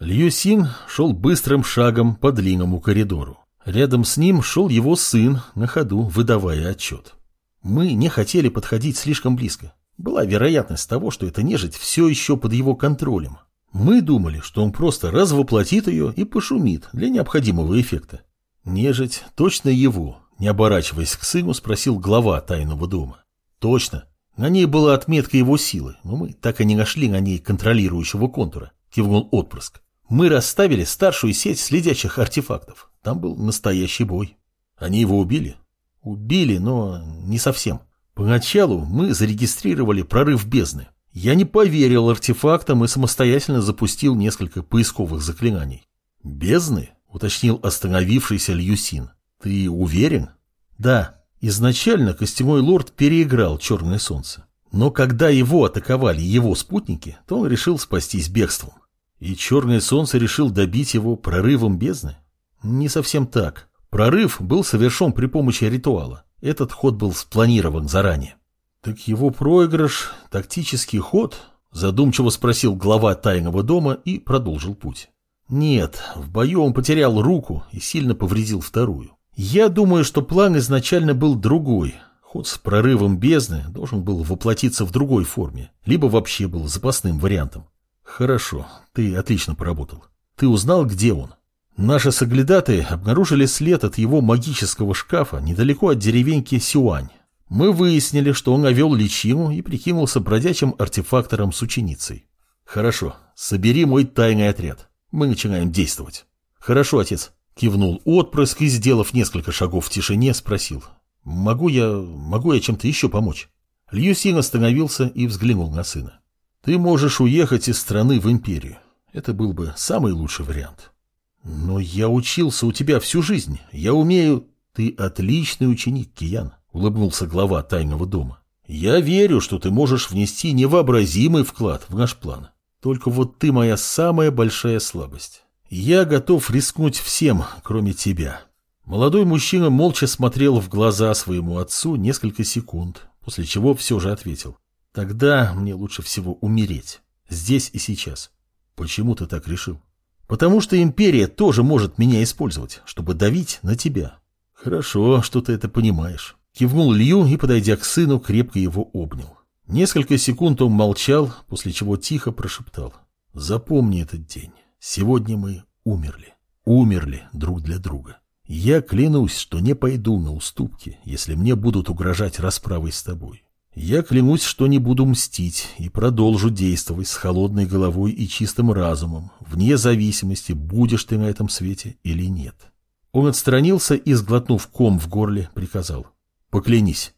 Лью Син шел быстрым шагом по длинному коридору. Рядом с ним шел его сын, на ходу выдавая отчет. Мы не хотели подходить слишком близко. Была вероятность того, что эта нежить все еще под его контролем. Мы думали, что он просто развоплотит ее и пошумит для необходимого эффекта. Нежить точно его, не оборачиваясь к сыну, спросил глава тайного дома. Точно. На ней была отметка его силы, но мы так и не нашли на ней контролирующего контура, кивнул отпрыск. Мы расставили старшую сеть следящих артефактов. Там был настоящий бой. Они его убили? Убили, но не совсем. Поначалу мы зарегистрировали прорыв бездны. Я не поверил артефактам и самостоятельно запустил несколько поисковых заклинаний. «Бездны?» — уточнил остановившийся Льюсин. «Ты уверен?» «Да. Изначально костяной лорд переиграл Черное Солнце. Но когда его атаковали его спутники, то он решил спастись бегством. И Черное Солнце решил добить его прорывом бездны? Не совсем так. Прорыв был совершен при помощи ритуала. Этот ход был спланирован заранее. Так его проигрыш – тактический ход? Задумчиво спросил глава тайного дома и продолжил путь. Нет, в бою он потерял руку и сильно повредил вторую. Я думаю, что план изначально был другой. Ход с прорывом бездны должен был воплотиться в другой форме, либо вообще был запасным вариантом. Хорошо, ты отлично поработал. Ты узнал, где он? Наши соглядаты обнаружили след от его магического шкафа недалеко от деревеньки Сюань. Мы выяснили, что он овел личину и прикинулся бродячим артефактором с ученицей. Хорошо, собери мой тайный отряд. Мы начинаем действовать. Хорошо, отец. Кивнул отпрыск и, сделав несколько шагов в тишине, спросил. Могу я, могу я чем-то еще помочь? Льюсин остановился и взглянул на сына. Ты можешь уехать из страны в империю. Это был бы самый лучший вариант. Но я учился у тебя всю жизнь. Я умею... Ты отличный ученик, Киян, улыбнулся глава тайного дома. Я верю, что ты можешь внести невообразимый вклад в наш план. Только вот ты моя самая большая слабость. Я готов рискнуть всем, кроме тебя. Молодой мужчина молча смотрел в глаза своему отцу несколько секунд, после чего все же ответил. Тогда мне лучше всего умереть. Здесь и сейчас. Почему ты так решил? Потому что империя тоже может меня использовать, чтобы давить на тебя. Хорошо, что ты это понимаешь. Кивнул Лью и, подойдя к сыну, крепко его обнял. Несколько секунд он молчал, после чего тихо прошептал. Запомни этот день. Сегодня мы умерли. Умерли друг для друга. Я клянусь, что не пойду на уступки, если мне будут угрожать расправой с тобой. Я клянусь, что не буду мстить и продолжу действовать с холодной головой и чистым разумом, вне зависимости, будешь ты на этом свете или нет. Он отстранился и, сглотнув ком в горле, приказал. «Поклянись».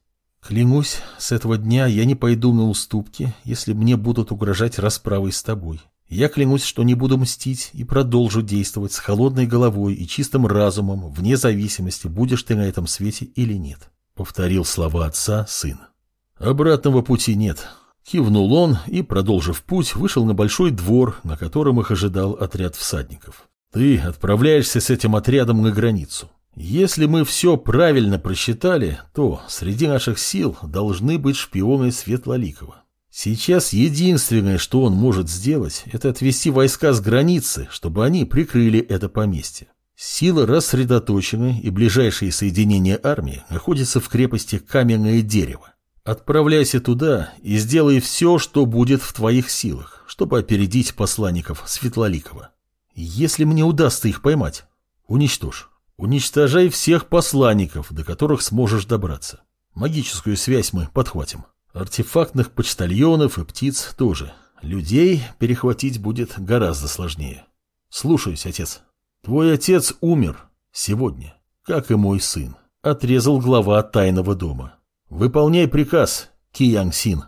«Клянусь, с этого дня я не пойду на уступки, если мне будут угрожать расправой с тобой. Я клянусь, что не буду мстить и продолжу действовать с холодной головой и чистым разумом, вне зависимости, будешь ты на этом свете или нет», — повторил слова отца сын. Обратного пути нет. Кивнул он и, продолжив путь, вышел на большой двор, на котором их ожидал отряд всадников. Ты отправляешься с этим отрядом на границу. Если мы все правильно просчитали, то среди наших сил должны быть шпионы Светлоликова. Сейчас единственное, что он может сделать, это отвести войска с границы, чтобы они прикрыли это поместье. Силы рассредоточены, и ближайшие соединения армии находятся в крепости Каменное Дерево. Отправляйся туда и сделай все, что будет в твоих силах, чтобы опередить посланников Светлоликова. Если мне удастся их поймать, уничтожь. Уничтожай всех посланников, до которых сможешь добраться. Магическую связь мы подхватим. Артефактных почтальонов и птиц тоже. Людей перехватить будет гораздо сложнее. Слушаюсь, отец. Твой отец умер сегодня, как и мой сын. Отрезал глава тайного дома. «Выполняй приказ, Ки Янг Син».